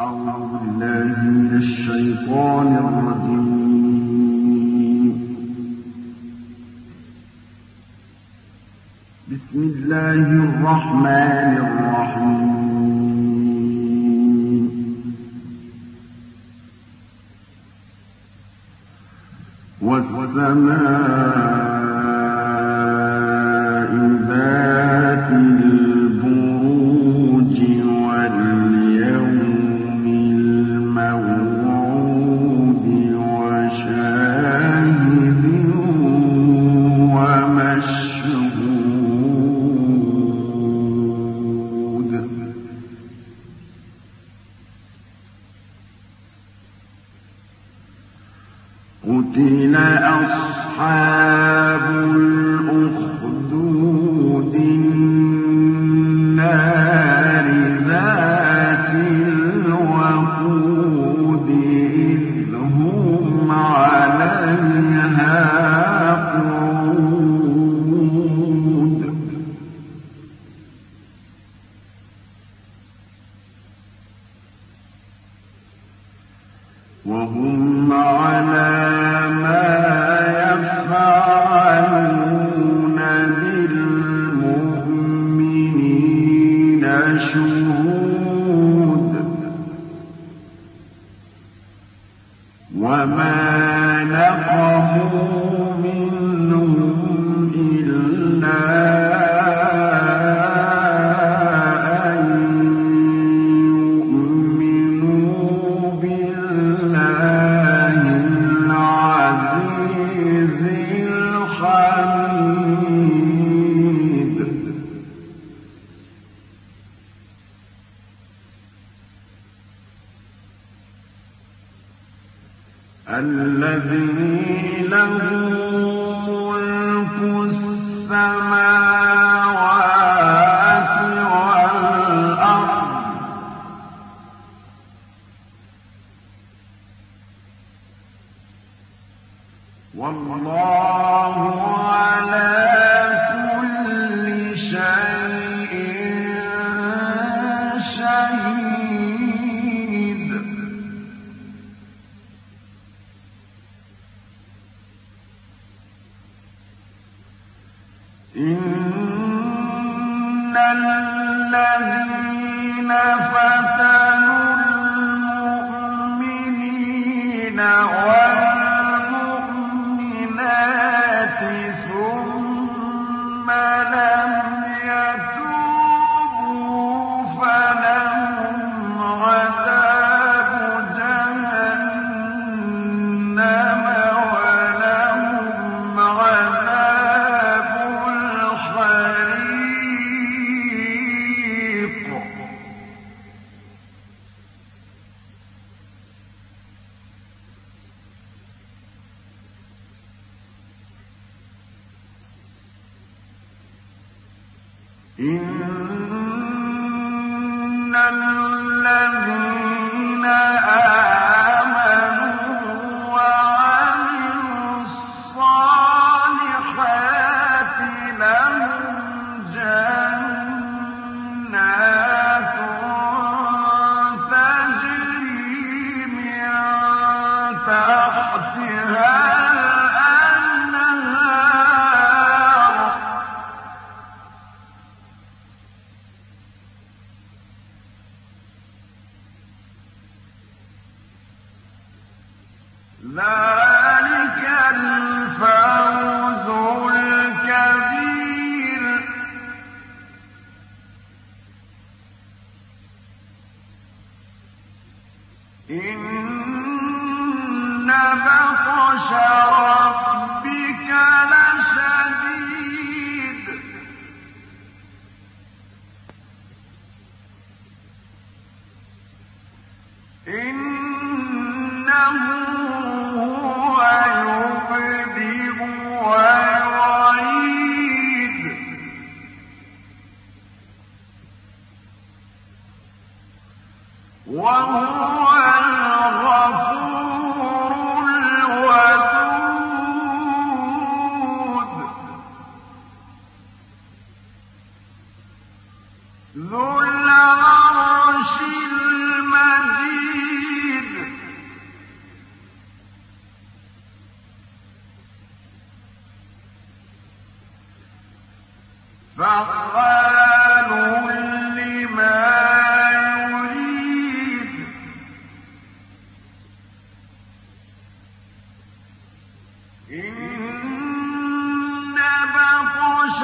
أعوذ بالله من الشيطان الرجيم. بسم الله الرحمن الرحيم. والسماء قتل أصحاب الأخدود النار ذات الوقود إذ هم عليها قعود. وهم وما نقموا منهم الذي له ملك السماوات والأرض. والله إن الذين فتنوا المؤمنين إن الذين ذلك الفوز الكبير. إن بطش فعال لما يريد إن بطش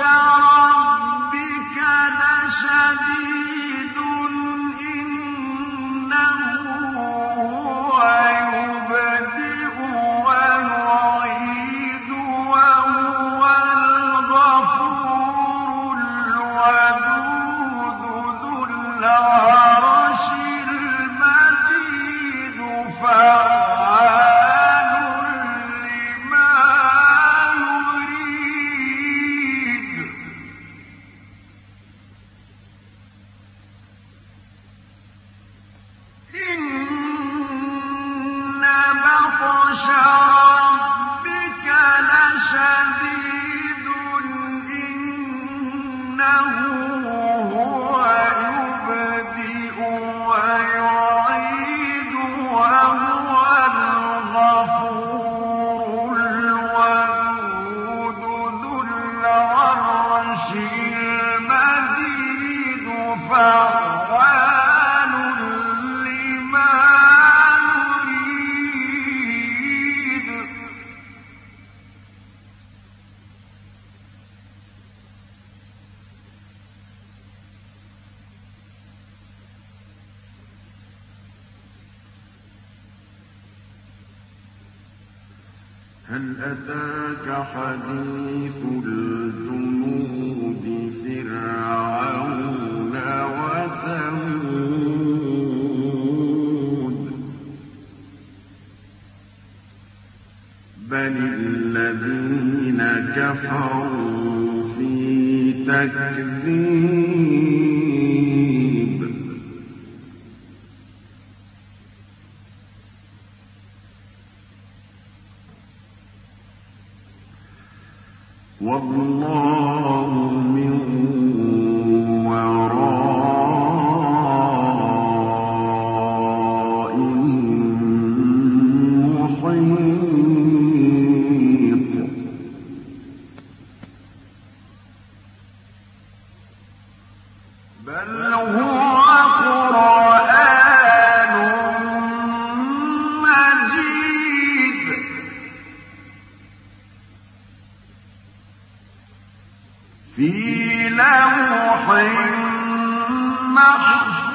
هل أتاك حديث الجنود فرعون وثمود؟ بل الذين كفروا في تكذيب والله في لوح محفوظ.